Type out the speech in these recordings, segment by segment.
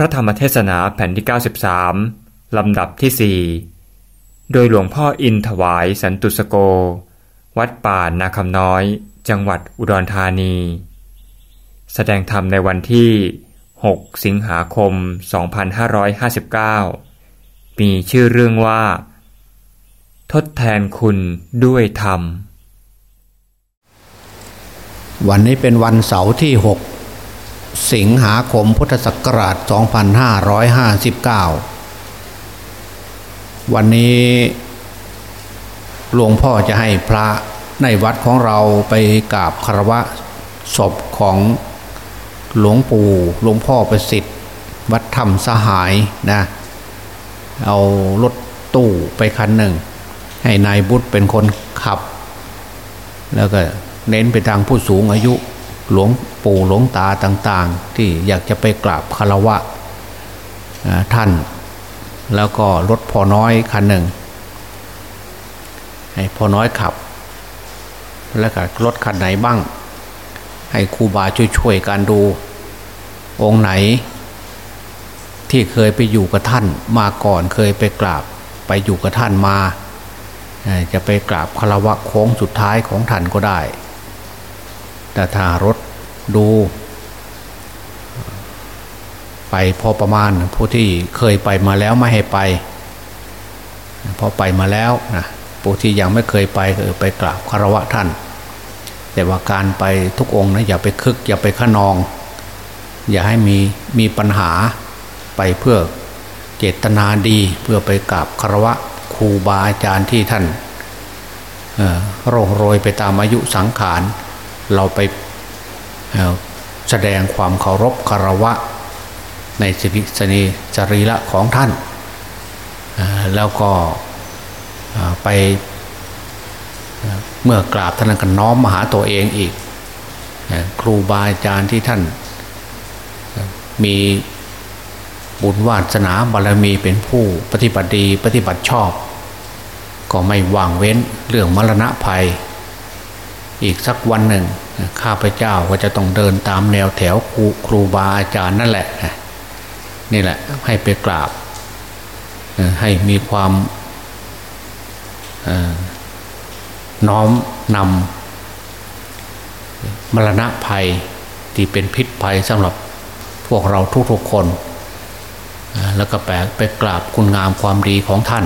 พระธรรมเทศนาแผ่นที่ 93 ลำดับที่ 4 โดยหลวงพ่ออินถวายสันตุสโก วัดป่านาคำน้อย จังหวัดอุดรธานี แสดงธรรมในวันที่ 6 สิงหาคม 2559 มีชื่อเรื่องว่า ทดแทนคุณด้วยธรรม วันนี้เป็นวันเสาร์ที่ 6 สิงหาคมพุทธศักราช 2559 วันนี้หลวงพ่อจะให้พระในวัดของเราไปกราบคารวะศพของหลวงปู่หลวงพ่อประสิทธิ์ วัดธรรมสหายนะ เอารถตู้ไปคันหนึ่ง ให้นายบุตรเป็นคนขับ แล้วก็เน้นไปทางผู้สูงอายุ หลวงปู่หลวงตาต่างๆ ที่อยากจะไปกราบคารวะท่าน แล้วก็รถพอน้อยคันหนึ่งให้พอน้อยขับ แล้วก็รถคันไหนบ้าง ให้ครูบาช่วยๆการดู องค์ไหน ที่เคยไปอยู่กับท่านมาก่อนเคยไปกราบไปอยู่กับท่านมา จะไปกราบคารวะโค้งสุดท้ายของท่านก็ได้ แต่ถ้ารถดู ไปพอประมาณผู้ที่เคยไปมาแล้วไม่ให้ไป พอไปมาแล้วนะผู้ที่ยังไม่เคยไปก็ไปกราบคารวะท่าน แต่ว่าการไปทุกองนะอย่าไปคึก อย่าไปขนอง อย่าให้มีมีปัญหาไปเพื่อเจตนาดีเพื่อไปกราบคารวะครูบาอาจารย์ที่ท่านโรยโรยไปตามอายุสังขาร เราไปแสดงความเคารพคารวะในสิริสนีจรีละของท่าน แล้วก็ไปเมื่อกราบท่านก็น้อมมาหาตัวเองอีก ครูบาอาจารย์ที่ท่าน มีบุญวาสนาบารมีเป็นผู้ปฏิบัติดีปฏิบัติชอบ ก็ไม่วางเว้นเรื่องมรณะภัย อีกสักวันหนึ่ง ข้าพเจ้าก็จะต้องเดินตามแนวแถวครูครูบาอาจารย์นั่นแหละ นี่แหละให้ไปกราบ ให้มีความน้อมนำมรณะภัยที่เป็นพิษภัยสำหรับพวกเราทุกๆคน แล้วก็แปลไปกราบคุณงามความดีของท่าน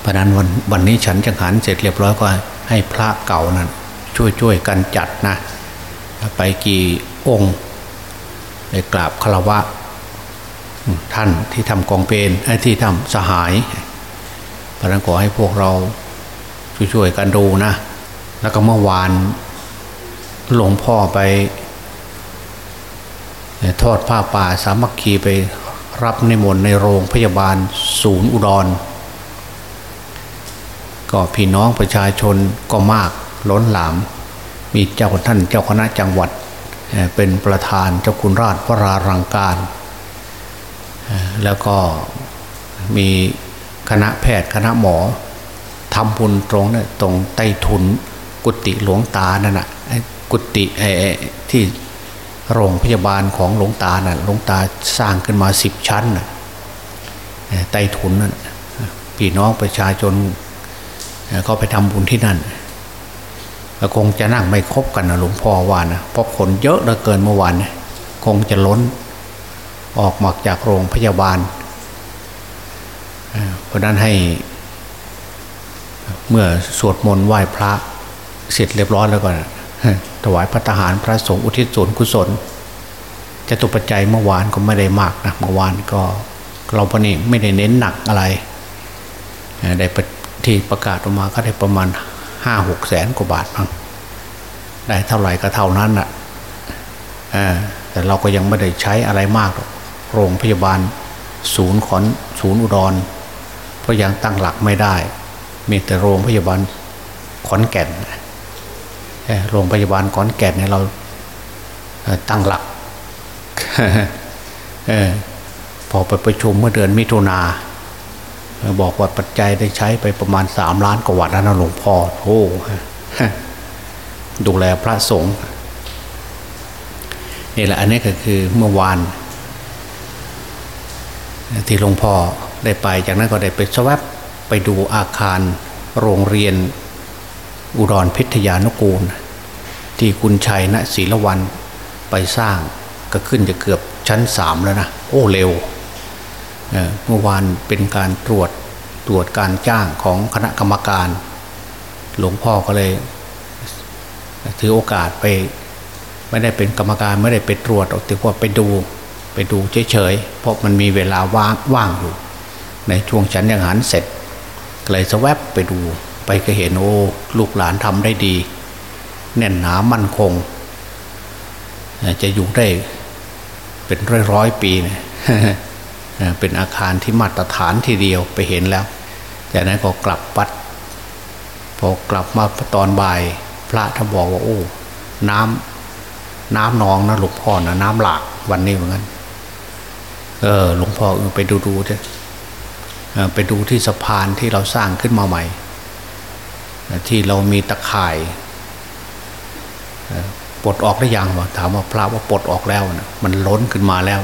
เพราะนั้นวันวันนี้ฉันจังหันเสร็จเรียบร้อยก็ ให้พระเก่านั้นช่วยช่วยกันจัดนะไปกี่องค์ไปกราบคารวะ ท่านที่ทำกองเป็นไอ้ที่ทำสหายเพราะนั้นขอให้พวกเราช่วยๆกันดูนะ แล้วก็เมื่อวานหลวงพ่อไปทอดผ้าป่าสามัคคีไปรับในมนในโรงพยาบาลศูนย์อุดร ก็พี่น้องประชาชนก็มากล้นหลาม มีเจ้าท่านเจ้าคณะจังหวัดเป็นประธานเจ้าคุณราชวรารังการ แล้วก็มีคณะแพทย์คณะหมอทำบุญตรงนะตรงใต้ทุนกุฏิหลวงตานั่นแหะกุฏิไอ้ที่โรงพยาบาลของหลวงตานะ่ะหลวงตาสร้างขึ้นมาสิบชั้นนะใต้ทุนนั่นพี่น้องประชาชน ก็ไปทำบุญที่นั่นคงจะนั่งไม่ครบกันนะหลวงพ่อว่านะเพราะคนเยอะเหลือเกินเมื่อวานคงจะล้นออกมาจากโรงพยาบาลเพราะนั้นให้ เมื่อสวดมนต์ไหว้พระเสร็จเรียบร้อยแล้วก็ถวายพระทหารพระสงฆ์อุทิศส่วนกุศลจะตุปัจจัยเมื่อวานก็ไม่ได้มากนะเมื่อวานก็เราพนี่ไม่ได้เน้นหนักอะไรได้ ที่ประกาศออกมาก็ได้ประมาณห้าหกแสนกว่าบาทมั้งได้เท่าไหร่ก็เท่านั้นอะแต่เราก็ยังไม่ได้ใช้อะไรมาก โรงพยาบาลศูนย์ขอนศูนย์อุดรเพราะยังตั้งหลักไม่ได้ มีแต่โรงพยาบาลขอนแก่นโรงพยาบาลขอนแก่นเนี่ยเราตั้งหลักพอไปประชุมเมื่อเดือนมิถุนา บอกว่าปัจจัยได้ใช้ไปประมาณสามล้านกว่าวัตนะหลวงพ่อโอ้ดูแลพระสงฆ์นี่แหละอันนี้ก็คือเมื่อวาน ที่หลวงพ่อได้ไป จากนั้นก็ได้ไปสวับไปดูอาคารโรงเรียนอุดรพิทยานุกูล ที่คุณชัยณศรีละวันไปสร้างก็ขึ้นจะเกือบชั้นสามแล้วนะ โอ้เร็ว เมื่อวานเป็นการตรวจตรวจการจ้างของคณะกรรมการ หลวงพ่อก็เลย ถือโอกาสไป ไม่ได้เป็นกรรมการไม่ได้ไปตรวจแต่ว่าไปดูไปดูเฉยๆเพราะมันมีเวลาว่างว่างอยู่ ในช่วงฉันยังหันเสร็จเลยสวบไปดูไปก็เห็นโอ้ลูกหลานทำได้ดี แน่นหนามั่นคง จะอยู่ได้เป็นร้อยร้อยปีเนี่ย เป็นอาคารที่มาตรฐานทีเดียวไปเห็นแล้ว จากนั้นก็กลับวัด พอกลับมาตอนบ่าย พระท่านบอกว่าโอ้น้ำน้ำนองนะหลวงพ่อนะน้ำหลากวันนี้เหมือนกันเออหลวงพ่อเออไปดูดูเถอะไปดูที่สะพานที่เราสร้างขึ้นมาใหม่ ที่เรามีตะข่ายปลดออกได้ยังวะถามว่าพระว่าปลดออกแล้วนะมันล้นขึ้นมาแล้ว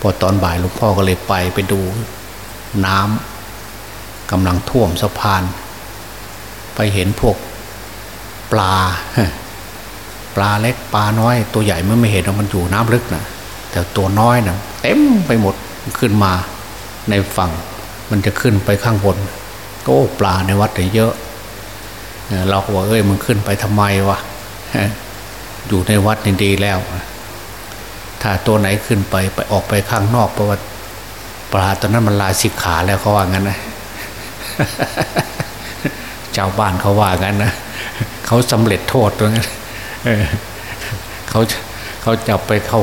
พอตอนบ่ายหลวงพ่อก็เลยไปไปดูน้ำกำลังท่วมสะพาน ไปเห็นพวกปลา ปลาเล็กปลาน้อย ตัวใหญ่เมื่อไม่เห็นมันอยู่น้ำลึกนะแต่ตัวน้อยนะเต็มไปหมดขึ้นมาในฝั่ง มันจะขึ้นไปข้างบนก็ปลาในวัดเยอะเราก็บอกเอ้ยมันขึ้นไปทำไมวะอยู่ในวัดนี่ดีแล้ว ถ้าตัวไหนขึ้นไปไปออกไปข้างนอกเพราะว่าปลาตอนนั้นมันลาสิกขาแล้วเขาว่างั้นนะเจ้าบ้านเขาว่างั้นนะเขาสำเร็จโทษตรงนั้นเขาเขาจับไปเข้า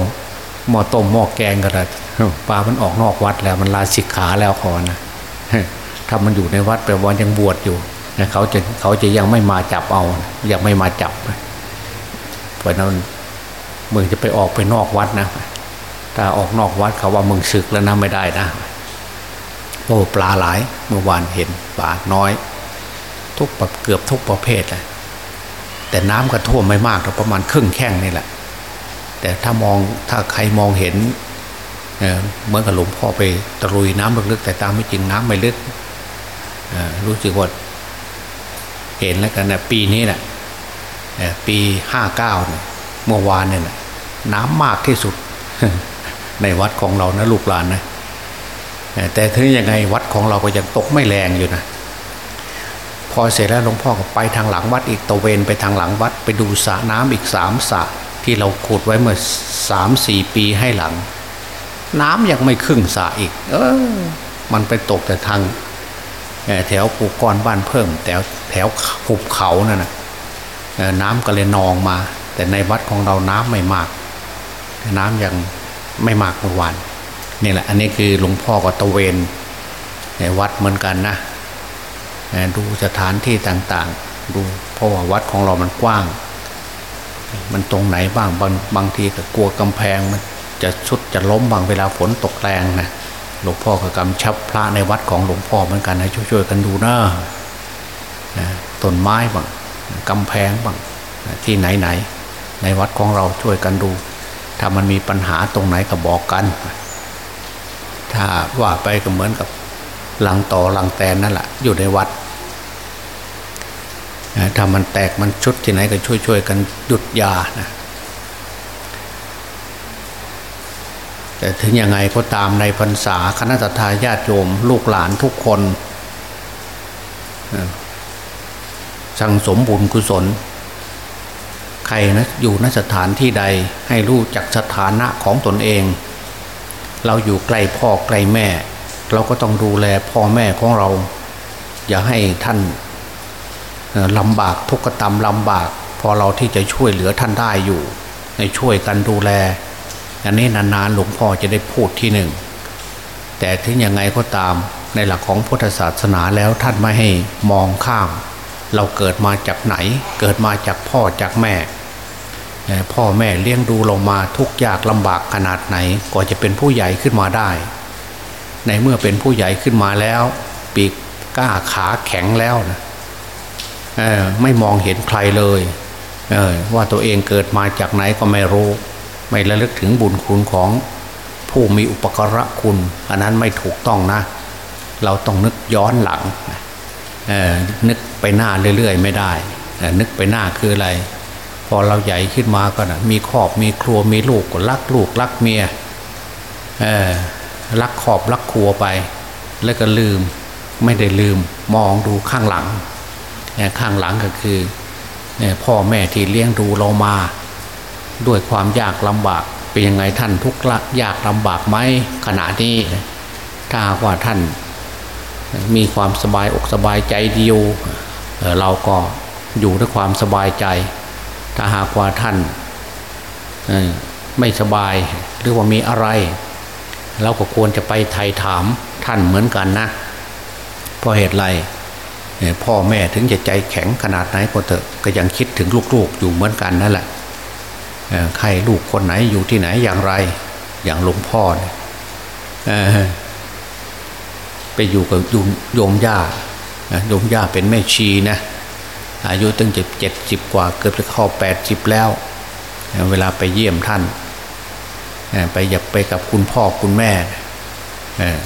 หม้อต้มหม้อแกงก็ได้ปลามันออกนอกวัดแล้วมันลาสิกขาแล้วขอนะถ้ามันอยู่ในวัดแปลว่ายังบวชอยู่เขาจะเขาจะยังไม่มาจับเอา ยังไม่มาจับเพราะนั้น มึงจะไปออกไปนอกวัดนะถ้าออกนอกวัดเขาว่ามึงศึกแล้วนะไม่ได้นะโอ้ปลาหลายเมื่อวานเห็นปลาน้อย ทุกแบบเกือบทุกประเภทเลยแต่น้ำก็ท่วมไม่มากประมาณครึ่งแข้งนี่แหละ แต่ถ้ามองถ้าใครมองเห็นเหมือนกับหลวงพ่อไปตรุยน้ำลึกๆแต่ตามไม่จริงน้ำไม่ลึกรู้สึกว่าเห็นแล้วกันนะปีนี้แหละปีห้าเก้าเเมื่อวานเนี่ยน้ำมากที่สุด ในวัดของเรานะลูกหลานนะแต่ถึงยังไงวัดของเราก็ยังตกไม่แรงอยู่นะพอเสร็จแล้วหลวงพ่อก็ไปทางหลังวัดอีกตะเวนไปทางหลังวัดไปดูสระน้ำอีกสามสระที่เราขุดไว้เมื่อสามสี่ปีให้หลัง น้ำยังไม่ครึ่งสระอีก เออ มันไปตกแต่ทางแถวปูก้อนบ้านเพิ่มแถวแถวหุบเขานั่นนะน้ำก็เลยนองมา แต่ในวัดของเราน้ำไม่มาก น้ำยังไม่มากเมื่อวานนี่แหละ อันนี้คือหลวงพ่อก็ตะเวนในวัดเหมือนกันนะดูสถานที่ต่างๆ ดูเพราะว่าวัดของเรามันกว้าง มันตรงไหนบ้างบางบางทีก็กลัวกำแพงมันจะชุดจะล้มบางเวลาฝนตกแรงนะหลวงพ่อก็กำชับพระในวัดของหลวงพ่อเหมือนกันให้ช่วยๆกันดูนะต้นไม้บ้างกำแพงบ้างที่ไหนๆ ในวัดของเราช่วยกันดู ถ้ามันมีปัญหาตรงไหนก็บอกกัน ถ้าว่าไปก็เหมือนกับหลังต่อหลังแตนนั่นแหละอยู่ในวัดถ้ามันแตกมันชุดที่ไหนก็ช่วยๆกันหยุดยานะแต่ถึงยังไงก็ตามในพรรษาคณะทาญาติโยม ลูกหลานทุกคนสั่งสมบุญกุศล ใครนะอยู่นสถานที่ใดให้รู้จักสถานะของตนเอง เราอยู่ใกล้พ่อใกล้แม่ เราก็ต้องดูแลพ่อแม่ของเรา อย่าให้ท่านลำบากทุกขตรรมลำบาก พอเราที่จะช่วยเหลือท่านได้อยู่ ในช่วยกันดูแล อันนี้นานๆหลวงพ่อจะได้พูดที่หนึ่งแต่ถึงยังไงก็ตามในหลักของพุทธศาสนาแล้วท่านไม่ให้มองข้าม เราเกิดมาจากไหน เกิดมาจากพ่อจากแม่ พ่อแม่เลี้ยงดูเรามาทุกยากลำบากขนาดไหนก็จะเป็นผู้ใหญ่ขึ้นมาได้ ในเมื่อเป็นผู้ใหญ่ขึ้นมาแล้ว ปีกก้าขาแข็งแล้วนะไม่มองเห็นใครเลยว่าตัวเองเกิดมาจากไหนก็ไม่รู้ ไม่ระลึกถึงบุญคุณของผู้มีอุปการะคุณ อันนั้นไม่ถูกต้องนะ เราต้องนึกย้อนหลังนึกไปหน้าเรื่อยๆ ไม่ได้ นึกไปหน้าคืออะไร พอเราใหญ่ขึ้นมาก็นะมีครอบมีครัวมีลูกก็รักลูกรักเมียรักขอบรักครัวไป แล้วก็ลืมไม่ได้ลืมมองดูข้างหลัง ข้างหลังก็คือพ่อแม่ที่เลี้ยงดูเรามา ด้วยความยากลำบากเป็นยังไงท่านทุกข์ละยากลำบากไหมขณะนี้ถ้าว่าท่านมีความสบายอกสบายใจดีอยู่เราก็อยู่ด้วยความสบายใจ ถ้าหากว่าท่านไม่สบายหรือว่ามีอะไร เราก็ควรจะไปไถ่ถามท่านเหมือนกันนะเพราะเหตุไรพ่อแม่ถึงจะใจแข็งขนาดไหนก็เถอะก็ยังคิดถึงลูกๆอยู่เหมือนกันนั่นแหละใครลูกคนไหนอยู่ที่ไหนอย่างไร อย่างหลวงพ่อเนี่ยไปอยู่กับโยมย่าโยมย่าเป็นแม่ชีนะ อายุตั้งเจ็ดเจ็ดสิบกว่าเกือบจะเข้าแปดสิบแล้ว เวลาไปเยี่ยมท่าน ไปอยากไปกับคุณพ่อคุณแม่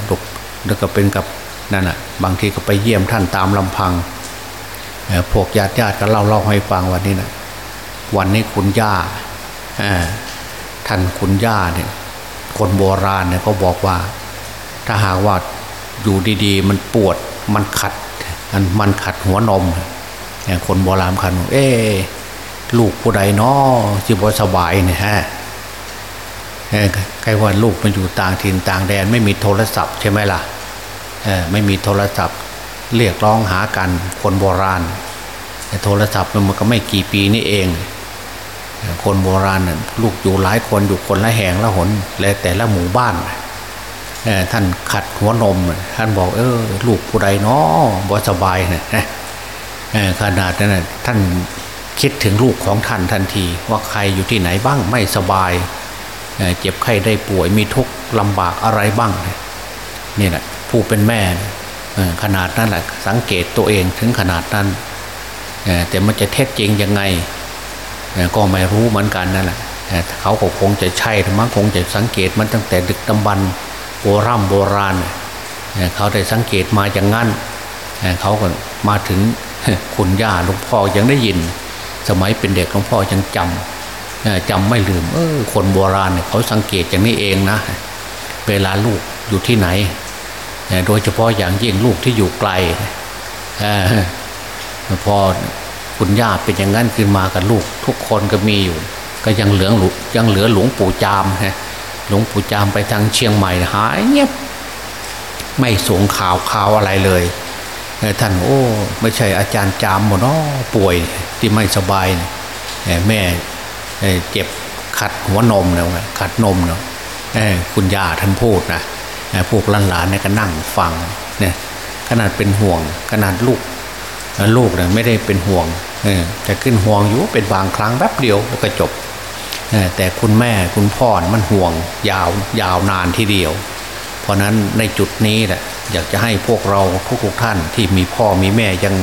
ลูกแล้วก็เป็นกับนั่นอะบางทีก็ไปเยี่ยมท่านตามลำพังพวกญาติญาติก็เล่าเล่าให้ฟังวันนี้นะวันนี้คุณย่าท่านคุณย่าเนี่ยคนโบราณเนี่ยเขาบอกว่า ถ้าหากว่าอยู่ดีๆ มันปวดมันขัดมันมันขัดหัวนม คนโบราณคันเอ๊ลูกผู้ใดนาะจีบสบายเนี่ยฮะใครว่าลูกมันอยู่ต่างถิ่นต่างแดนไม่มีโทรศัพท์ใช่ไหมล่ะไม่มีโทรศัพท์เรียกร้องหากันคนโบราณโทรศัพท์มันก็ไม่กี่ปีนี่เอง คนโบราณลูกอยู่หลายคนอยู่คนละแห่งละหนและแต่ละหมู่บ้านท่านขัดหัวนมท่านบอกเออลูกผู้ใดเนาะบ่สบายเนะ ขนาดนั้นท่านคิดถึงลูกของท่านทันที ว่าใครอยู่ที่ไหนบ้างไม่สบายเจ็บไข้ได้ป่วยมีทุกข์ลำบากอะไรบ้างนี่แหละผู้เป็นแม่ขนาดนั้นแหละสังเกตตัวเองถึงขนาดนั้นแต่มันจะเท็จจริงยังไงก็ไม่รู้เหมือนกันนั่นแหละเขาก็คงจะใช่มั้งคงจะสังเกตมันตั้งแต่ดึกดำบรรโบราณโบราณ เขาได้สังเกตมาอย่างนั้นเขาก็มาถึง คุณย่าหลวงพ่อยังได้ยิน สมัยเป็นเด็กหลวงพ่อยังจำจำไม่ลืม เออ คนโบราณเขาสังเกตอย่างนี้เองนะ เวลาลูกอยู่ที่ไหน โดยเฉพาะอย่างยิ่งลูกที่อยู่ไกลพอคุณย่าเป็นอย่างนั้นขึ้นมากับลูก ทุกคนก็มีอยู่ ก็ยังเหลือยังเหลือหลวงปู่จามฮะหลวงปู่จามไปทางเชียงใหม่หายเงียบไม่ส่งข่าวข่าวอะไรเลย ท่านโอ้ ไม่ใช่อาจารย์จามหมดนาะป่วยที่ไม่สบายแม่เจ็บขัดหัวนมเนาะขัดนมเนาะคุณย่าท่านพูดนะพวกหลานๆเนี่ยก็นั่งฟังเนี่ยขนาดเป็นห่วง ขนาดลูกลูกเนี่ยไม่ได้เป็นห่วงจะขึ้นห่วงอยู่เป็นบางครั้งแป๊บเดียวแล้วก็จบแต่คุณแม่คุณพ่อมันห่วงยาวยาวนานทีเดียว ราะนั้นในจุดนี้แหละอยากจะให้พวกเราทุกๆท่านที่มีพ่อมีแม่ยัง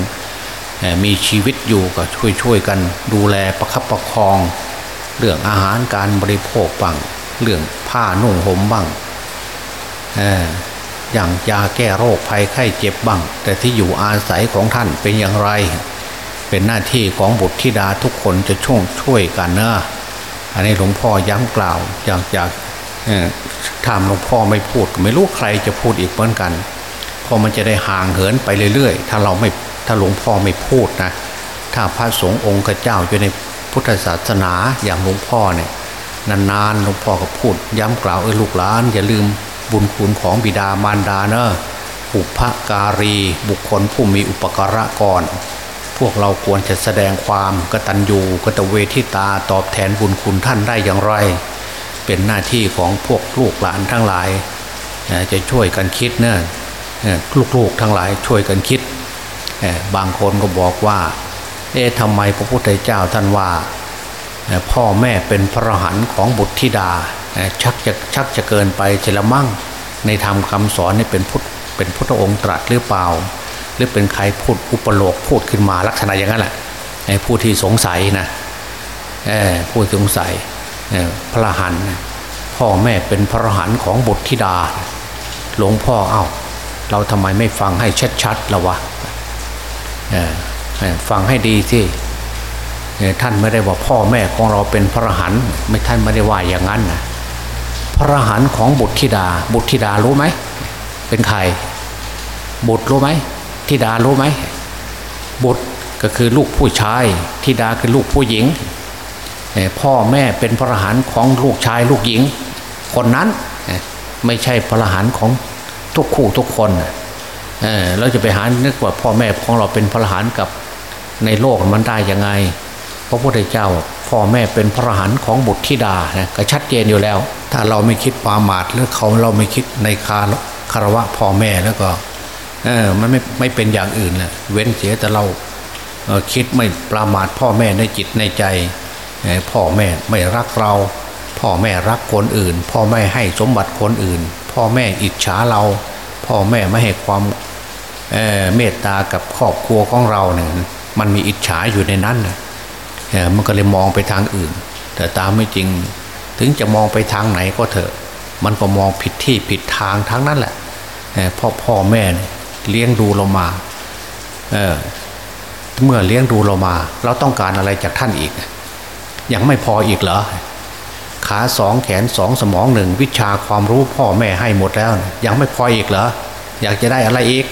มีชีวิตอยู่ก็ช่วยช่วยกันดูแลประคับประคอง เรื่องอาหารการบริโภคบ้างเรื่องผ้านุ่งห่มบ้างอย่างยาแก้โรคภัยไข้เจ็บบ้าง แต่ที่อยู่อาศัยของท่านเป็นอย่างไร เป็นหน้าที่ของบุตรธิดาทุกคนจะช่วยช่วยกันเนะอันนี้หลวงพ่อย้ำกล่าวอยากอยาก ถามหลวงพ่อไม่พูดไม่รู้ใครจะพูดอีกเหมือนกันพอมันจะได้ห่างเหินไปเรื่อยๆ ถ้าเราไม่ถ้าหลวงพ่อไม่พูดนะถ้าพระสงฆ์องค์เจ้าอยู่ในพุทธศาสนาอย่างหลวงพ่อเนี่ยนานๆหลวงพ่อก็พูด ย้ำกล่าวเออลูกหลานอย่าลืมบุญคุณของบิดามารดาเนอะอุปการี บุคคลผู้มีอุปการะก่อน พวกเราควรจะแสดงความกตัญญูกตเวทิตาตอบแทนบุญคุณท่านได้อย่างไร เป็นหน้าที่ของพวกลูกหลานทั้งหลาย จะช่วยกันคิดเนะลูกๆทั้งหลายช่วยกันคิด บางคนก็บอกว่า เอ๊ะทำไมพระพุทธเจ้าท่านว่า พ่อแม่เป็นพระหันของบุตรธิดาชักจะชักจะเกินไปเฉลมั่งในธรรมคาสอนนี่เป็นพุทธเป็นพุทธองค์ตรัสหรือเปล่า หรือเป็นใครพูดอุปโลกพูดขึ้นมาลักษณะอย่างนั้นแหละผู้ที่สงสัยนะผู้สงสัย พระหันพ่อแม่เป็นพระหันของบุตรธิดา หลวงพ่อเอา้า เราทำไมไม่ฟังให้ชัดๆละวะฟังให้ดีสิท่านไม่ได้ว่าพ่อแม่ของเราเป็นพระหันไม่ท่านไม่ได้ว่าอย่างนั้นนะพระหันของบุตรธิดา บุตรธิดารู้ไหมเป็นใครบุตรรู้ไหมธิดารู้ไหมบุตรก็คือลูกผู้ชายธิดาคือลูกผู้หญิง พ่อแม่เป็นพระหันของลูกชายลูกหญิง คนนั้นไม่ใช่พระหันของทุกคู่ทุกคนเราจะไปหานึกว่าพ่อแม่ของเราเป็นพระหันกับในโลกมันได้ยังไง พระพุทธเจ้าพ่อแม่เป็นพระหันของบุตรธิดานะก็ชัดเจนอยู่แล้ว ถ้าเราไม่คิดปามาดหรือเขาเราไม่คิดในคาคารวะพ่อแม่แล้วก็เออมันไม่ไม่เป็นอย่างอื่นแหละเว้นเสียแต่เราคิดไม่ประมาทพ่อแม่ในจิตในใจ พ่อแม่ไม่รักเรา พ่อแม่รักคนอื่น พ่อแม่ให้สมบัติคนอื่น พ่อแม่อิจฉาเรา พ่อแม่ไม่ให้ความเเมตตากับครอบครัวของเราเนี่ยมันมีอิจฉาอยู่ในนั้นนะมันก็เลยมองไปทางอื่น แต่ตามไม่จริง ถึงจะมองไปทางไหนก็เถอะ มันก็มองผิดที่ผิดทางทั้งนั้นแหละพ่อพ่อแม่เลี้ยงดูเรามาเเมื่อเลี้ยงดูเรามา เราต้องการอะไรจากท่านอีก ยังไม่พออีกเหรอขาสองแขนสองสมองหนึ่งวิชาความรู้พ่อแม่ให้หมดแล้ว ยังไม่พออีกเหรออยากจะได้อะไรอีก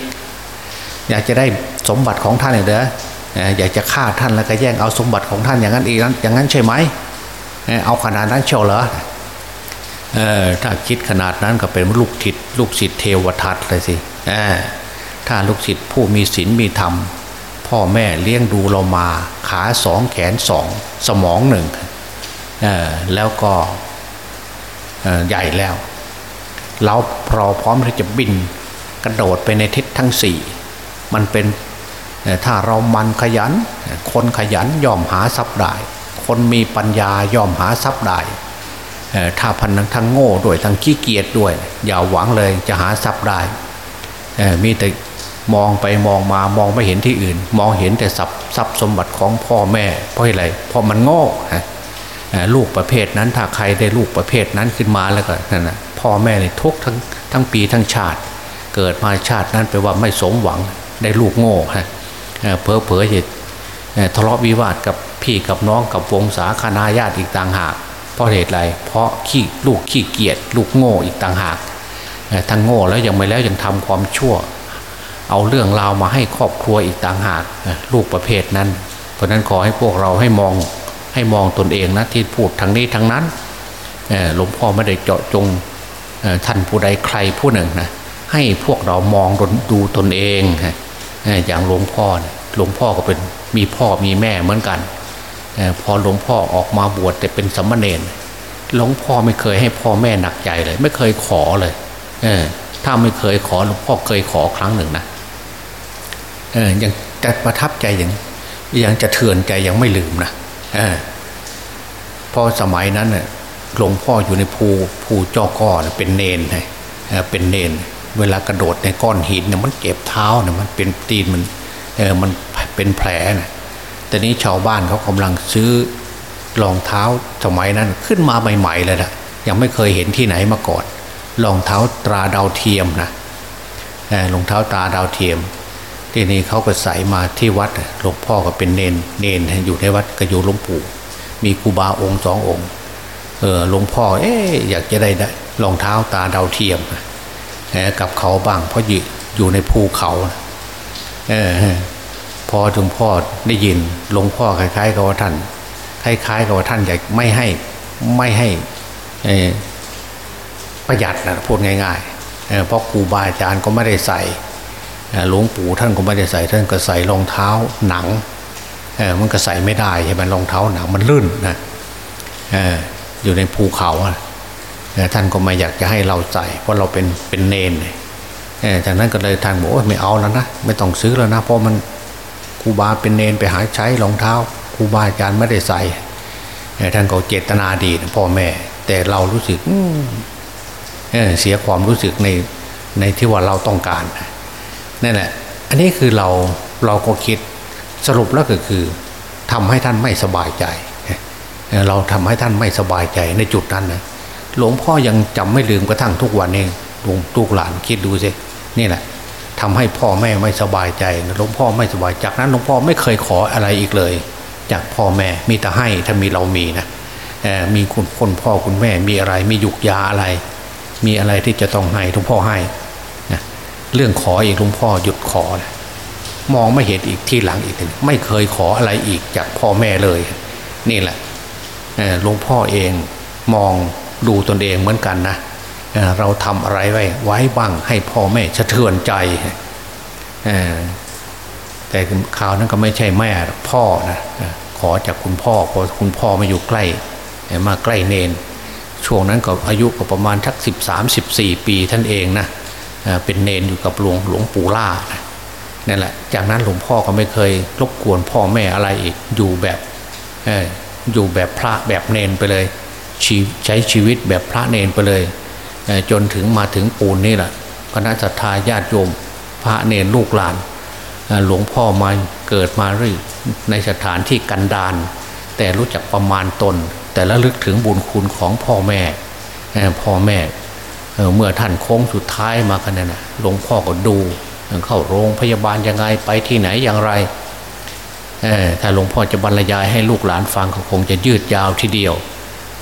อยากจะได้สมบัติของท่านอีกเหรออยากจะฆ่าท่านแล้วก็แย่งเอาสมบัติของท่านอย่างนั้นอีกนั้นอย่างนั้นใช่ไหมเอาขนาดนั้นเชียวเหรอถ้าคิดขนาดนั้นก็เป็นลูกศิษย์ลูกศิษย์เทวทัตเลยสิถ้าลูกศิษย์ผู้มีศีลมีธรรม พ่อแม่เลี้ยงดูเรามาขาสองแขนสองสมองหนึ่งแล้วก็ใหญ่แล้วเราเราพร้อมที่จะบินกระโดดไปในทิศทั้งสี่มันเป็นถ้าเรามันขยัน คนขยันย่อมหาทรัพย์ได้ คนมีปัญญาย่อมหาทรัพย์ได้ถ้าพันทั้งโง่ด้วยทั้งขี้เกียจด้วย อย่าหวังเลยจะหาทรัพย์ได้มีแต่ มองไปมองมามองไม่เห็นที่อื่น มองเห็นแต่ทรัพย์ทรัพย์สมบัติของพ่อแม่เพราะอะไรเพราะมันโง่ลูกประเภทนั้นถ้าใครได้ลูกประเภทนั้นขึ้นมาแล้วก็นั่นนะพ่อแม่เนี่ยทุกทั้งทั้งปีทั้งชาติ เกิดมาชาตินั้นแปว่าไม่สมหวังได้ลูกโง่ฮะเพอเพอเหตุทะเลาะวิวาทกับพี่กับน้องกับวงศาคณาญาติอีกต่างหาก เพราะเหตุไรเพราะขี้ลูกขี้เกียจลูกโง่อีกต่างหากทั้งโง่แล้วยังไม่แล้วยังทำความชั่ว เอาเรื่องราวมาให้ครอบครัวอีกต่างหากลูกประเภทนั้น เพราะนั้นขอให้พวกเราให้มองให้มองตนเองนะที่พูดทางนี้ทางนั้นหลวงพ่อไม่ได้เจาะจงท่านผู้ใดใครผู้หนึ่งนะให้พวกเรามองดูตนเองอย่างหลวงพ่อหลวงพ่อก็เป็นมีพ่อมีแม่เหมือนกันพอหลวงพ่อออกมาบวชแต่เป็นสัมมาเนรหลวงพ่อไม่เคยให้พ่อแม่หนักใจเลย ไม่เคยขอเลยเออถ้าไม่เคยขอหลวงพ่อเคยขอครั้งหนึ่งนะ เออยังจะประทับใจอย่างยังจะเถื่อนใจยังไม่ลืมนะเออพอสมัยนั้นน่ยหลวงพ่ออยู่ในภูภูจอก้อเป็นเนนเป็นเนน เวลากระโดดในก้อนหินเนี่ยมันเก็บเท้าเนี่ยมันเป็นตีนมันเออมันเป็นแผลนะแต่นี้ชาวบ้านเขากำลังซื้อรองเท้าสมัยนั้นขึ้นมาใหม่ ๆ เลยนะยังไม่เคยเห็นที่ไหนมาก่อนรองเท้าตราดาวเทียมนะรองเท้าตราดาวเทียม ที่นี่เขาก็ใส่มาที่วัดหลวงพ่อก็เป็นเนนเนนอยู่ในวัดก็อยู่หลวงปู่ มีครูบาองค์สององค์เออหลวงพ่อเอ๊อยากจะได้รองเท้าตาดาวเทียมกับเขาบ้าง เพราะอยู่อยู่ในภูเขาเออพอถึงพ่อได้ยินหลวงพ่อคล้ายๆกับว่าท่านคล้ายๆกับว่าท่านอยากไม่ให้ไม่ให้ประหยัดนะพูดง่ายๆเพราะครูบาอาจารย์ก็ไม่ได้ใส่ หลวงปู่ท่านก็ไม่ได้ใส่ท่านก็ใส่รองเท้าหนังมันก็ใส่ไม่ได้ใช่ไหมรองเท้าหนังมันลื่นนะอยู่ในภูเขาท่านก็ไม่อยากจะให้เราใส่เพราะเราเป็นเป็นเนนจากนั้นก็เลยทางบอกว่าไม่เอาแล้วนะไม่ต้องซื้อแล้วนะเพราะมันครูบาเป็นเนนไปหาใช้รองเท้าครูบาอาจารย์ไม่ได้ใส่ท่านก็เจตนาดีพ่อแม่ แต่เรารู้สึกเสียความรู้สึกในในที่ว่าเราต้องการ นั่นแหละอันนี้คือเราเราก็คิดสรุปแล้วก็คือทำให้ท่านไม่สบายใจ เราทำให้ท่านไม่สบายใจในจุดนั้นนะหลวงพ่อยังจำไม่ลืมกระทั่งทุกวันเองหลวงลูกหลานคิดดูสินี่แหละทำให้พ่อแม่ไม่สบายใจหลวงพ่อไม่สบายจากนั้นหลวงพ่อไม่เคยขออะไรอีกเลย จากพ่อแม่มีแต่ให้ถ้ามีเรามีนะมีคุณคนพ่อคุณแม่มีอะไรมียุกยาอะไร มีอะไรที่จะต้องให้หลวงพ่อให้ เรื่องขออีกหลวงพ่อหยุดขอนะมองไม่เห็นอีกที่หลังอีกไม่เคยขออะไรอีกจากพ่อแม่เลย นี่แหละหลวงพ่อเองมองดูตนเองเหมือนกันนะเราทำอะไรไว้ ไว้บ้างให้พ่อแม่สะเทือนใจแต่ข่าวนั้นก็ไม่ใช่แม่พ่อนะขอจากคุณพ่อพอคุณพ่อมาอยู่ใกล้มาใกล้เนน ช่วงนั้นก็อายุก็ประมาณทักสิบสามสิบสี่ปีท่านเองนะ เป็นเนนอยู่กับหลวงหลวงปู่ล่านั่นแหละ จากนั้นหลวงพ่อก็ไม่เคยรบกวนพ่อแม่อะไรอีกอยู่แบบอยู่แบบพระแบบเนนไปเลยใช้ชีวิตแบบพระเนนไปเลยจนถึงมาถึงปูนนี่แหละคณะศรัทธาญาติโยม พระเนรลูกหลานหลวงพ่อมาเกิดมาเรื่อยในสถานที่กันดานแต่รู้จักประมาณตน แต่ละลึกถึงบุญคุณของพ่อแม่พ่อแม่ เมื่อท่านโค้งสุดท้ายมากันนะหลวงพ่อก็ดูเข้าโรงพยาบาลยังไงไปที่ไหนอย่างไรถ้าหลวงพ่อจะบรรยายให้ลูกหลานฟังก็คงจะยืดยาวทีเดียว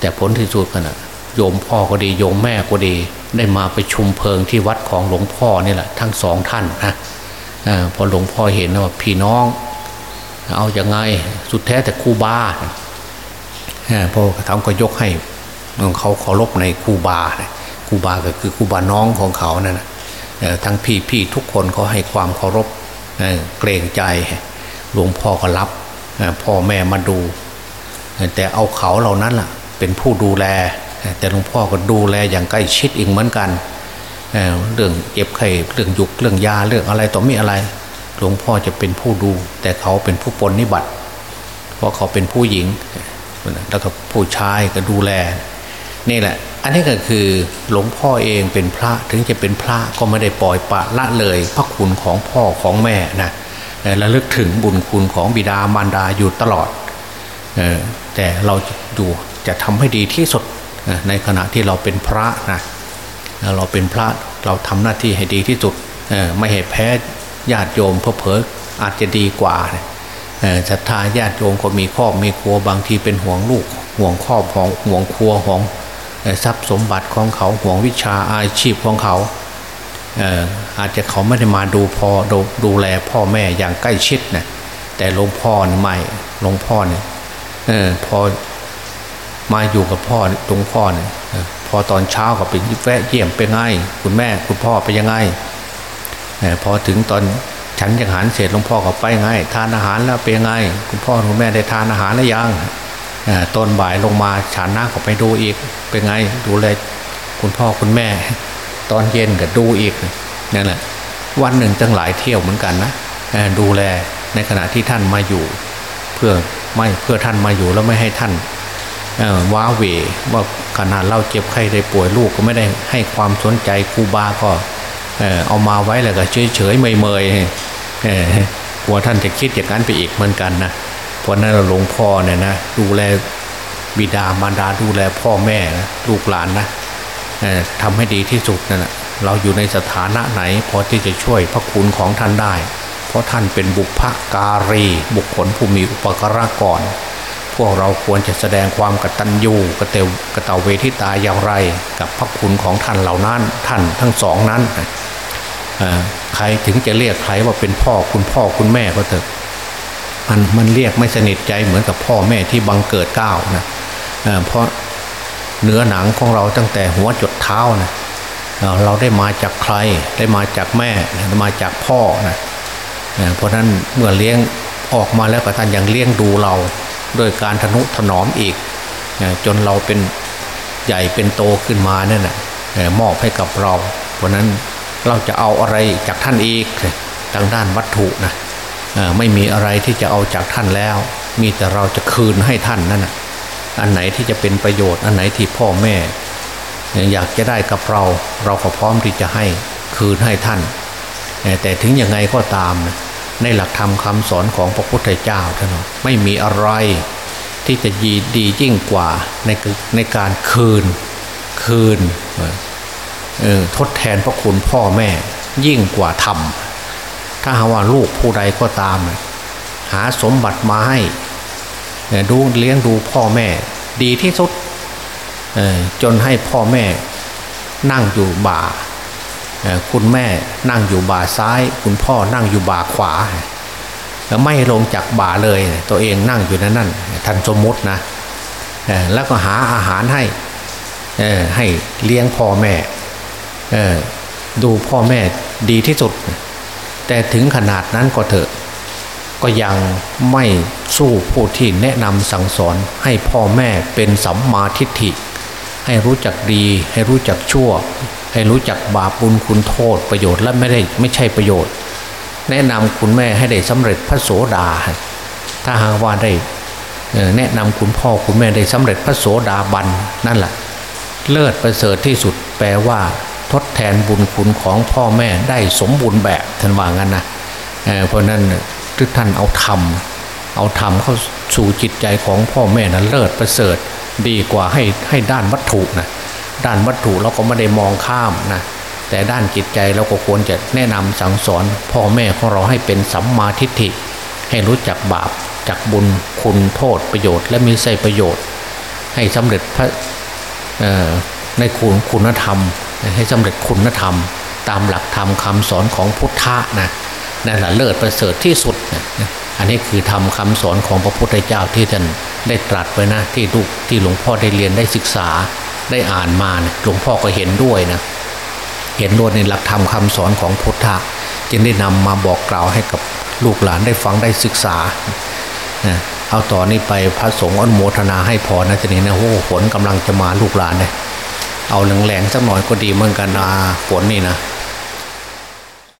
แต่ผลที่สุดขนาดโยมพ่อก็ดีโยมแม่ก็ดี ได้มาไปชุมเพลิงที่วัดของหลวงพ่อนี่แหละทั้งสองท่านนะอพอหลวงพ่อเห็นว่าพี่น้อง เอาอยัางไงสุดแท้แต่ครูบาพอเขาก็ยกให้เขาเคารพในครูบาค รูบาก็คือครูบาน้องของเขานะ่ะทั้งพี่พี่ทุกคนเขาให้ความเคารพเกรงใจหลวงพ่อก็รับพ่อแม่มาดู แต่เอาเขาเหล่านั้นล่ะ เป็นผู้ดูแล แต่หลวงพ่อก็ดูแลอย่างใกล้ชิดอีกเหมือนกันเรื่องเก็บไข่เรื่องยุกเรื่องยาเรื่องอะไรต่อมีอะไร หลวงพ่อจะเป็นผู้ดู แต่เขาเป็นผู้ปนนิบัติ เพราะเขาเป็นผู้หญิงแล้วก็ผู้ชายก็ดูแล นี่แหละ อันนี้ก็คือหลวงพ่อเองเป็นพระถึงจะเป็นพระก็ไม่ได้ปล่อยปะละเลยพระคุณของพ่อของแม่นะและลึกถึงบุญคุณของบิดามารดาอยู่ตลอดแต่เราอยู่จะทำให้ดีที่สุดในขณะที่เราเป็นพระนะเราเป็นพระเราทำหน้าที่ให้ดีที่สุดไม่ให้แพ้ญาติโยมเพอเพออาจจะดีกว่าศรัทธาญาติโยมก็มีครอบมีครัวบางทีเป็นห่วงลูกห่วงครอบห่วงห่วงครัวห่วง ทรัพย์สมบัติของเขาห่วงวิชาอาชีพของเขาอาจจะเขาไม่ได้มาดูพอดูดูแลพ่อแม่อย่างใกล้ชิดนะแต่หลวงพ่อเนี่ยไม่หลวงพ่อเนี่ยพอมาอยู่กับพ่อตรงพ่อเนี่ยพอตอนเช้าก็ไปแวะเยี่ยมเป็นไงคุณแม่คุณพ่อไปยังไงพอถึงตอนฉันยังหารเสร็จหลวงพ่อก็ไปไงทานอาหารแล้วเป็นไง คุณพ่อคุณแม่ได้ทานอาหารหรือยัง ตอนบ่ายลงมาฉันน้าก็ไปดูอีก เป็นไงดูแลคุณพ่อคุณแม่ ตอนเย็นก็ดูอีกนั่นแหละวันหนึ่งตั้งหลายเที่ยวเหมือนกันนะดูแลในขณะที่ท่านมาอยู่ เพื่อไม่เพื่อท่านมาอยู่แล้วไม่ให้ท่านว้าเวว่าขนาดเล่าเจ็บไข้ได้ป่วยลูกก็ไม่ได้ให้ความสนใจครูบาก็เอามาไว้แล้วก็เฉยเฉยเมยเมยกลัวท่านจะคิดอย่างนั้นไปอีกเหมือนกันนะ เพราะนั้นหลวงพ่อเนี่ยนะดูแลบิดามารดาดูแลพ่อแม่นะลูกหลานนะทำให้ดีที่สุดนั่นแหละเราอยู่ในสถานะไหนพอที่จะช่วยพระคุณของท่านได้ เพราะท่านเป็นบุพการี บุคคลผู้มีอุปการะก่อน พวกเราควรจะแสดงความกตัญญูกระเตวกระเตาเวทิตาอย่างไร กับพระคุณของท่านเหล่านั้นท่านทั้งสองนั้นใครถึงจะเรียกใครว่าเป็นพ่อคุณพ่อคุณแม่ก็เถอะ มันมันเรียกไม่สนิทใจเหมือนกับพ่อแม่ที่บังเกิดก้าวนะเพราะเนื้อหนังของเราตั้งแต่หัวจดเท้านะเราได้มาจากใครได้มาจากแม่ได้มาจากพ่อนะเพราะนั้นเมื่อเลี้ยงออกมาแล้วก็ท่านยังเลี้ยงดูเราด้วยการทนุถนอมอีก จนเราเป็นใหญ่เป็นโตขึ้นมาเนี่ยนะมอบให้กับเรา เพราะนั้นเราจะเอาอะไรจากท่านอีกทางด้านวัตถุนะ ไม่มีอะไรที่จะเอาจากท่านแล้ว มีแต่เราจะคืนให้ท่านนั่นนะอันไหนที่จะเป็นประโยชน์อันไหนที่พ่อแม่ อยากจะได้กับเราเราก็พร้อมที่จะให้คืนให้ท่าน แต่ถึงยังไงก็ตามนะในหลักธรรมคำสอนของพระพุทธเจ้าท่านไม่มีอะไรที่จะยีดียิ่งกว่าในในการคืนคืนทดแทนพระคุณพ่อแม่ยิ่งกว่าทำ ถ้าหาว่าลูกผู้ใดก็ตาม หาสมบัติมาให้ดูเลี้ยงดูพ่อแม่ ดีที่สุดจนให้พ่อแม่นั่งอยู่บ่า คุณแม่นั่งอยู่บ่าซ้าย คุณพ่อนั่งอยู่บ่าขวา ไม่ลงจากบ่าเลย ตัวเองนั่งอยู่นั่นนั่นทันสมมตินะแล้วก็หาอาหารให้ให้เลี้ยงพ่อแม่ดูพ่อแม่ดีที่สุด แต่ถึงขนาดนั้นก็เถอะ ก็ยังไม่สู้ผู้ที่แนะนำสั่งสอนให้พ่อแม่เป็นสัมมาทิฏฐิ ให้รู้จักดี ให้รู้จักชั่ว ให้รู้จักบาปบุญคุณโทษประโยชน์และไม่ได้ไม่ใช่ประโยชน์ แนะนำคุณแม่ให้ได้สำเร็จพระโสดา ถ้าหากว่าได้แนะนำคุณพ่อคุณแม่ได้สำเร็จพระโสดาบันนั่นแหละเลิศประเสริฐที่สุดแปลว่า ทดแทนบุญคุณของพ่อแม่ได้สมบูรณ์แบบท่านว่างั้นนะเเพราะนั้นทุกท่านเอาธรรมเอาธรรมเข้าสู่จิตใจของพ่อแม่นั้นเลิศประเสริฐดีกว่าให้ให้ด้านวัตถุนะด้านวัตถุเราก็ไม่ได้มองข้ามนะแต่ด้านจิตใจเราก็ควรจะแนะนำสั่งสอน พ่อแม่ของเราให้เป็นสัมมาทิฏฐิ ให้รู้จักบาปจักบุญคุณโทษประโยชน์ และมีใส่ประโยชน์ ให้สำเร็จพระในคุณคุณธรรม ให้สำเร็จคุณธรรม ตามหลักธรรมคาสอนของพุทธะนะนั่นแหละเลิศประเสริฐที่สุดอันนี้คือทำคำสอนของพระพุทธเจ้าที่ท่านได้ตรัสไว้นะที่ลูกที่หลวงพ่อได้เรียนได้ศึกษาได้อ่านมานะหลวงพ่อก็เห็นด้วยนะเห็นด้วยในหลักธรรมคาสอนของพุทธะจึงได้นำมาบอกกล่าวให้กับลูกหลานได้ฟังได้ศึกษาเอาต่อนนี้ไปพระสงฆ์อนโมทนาให้พรนะจะนี่นะโอ้ฝนกำลังจะมาลูกหลานเลย เอาแหลงๆสักหน่อยก็ดีเหมือนกันนะฝนนี่นะ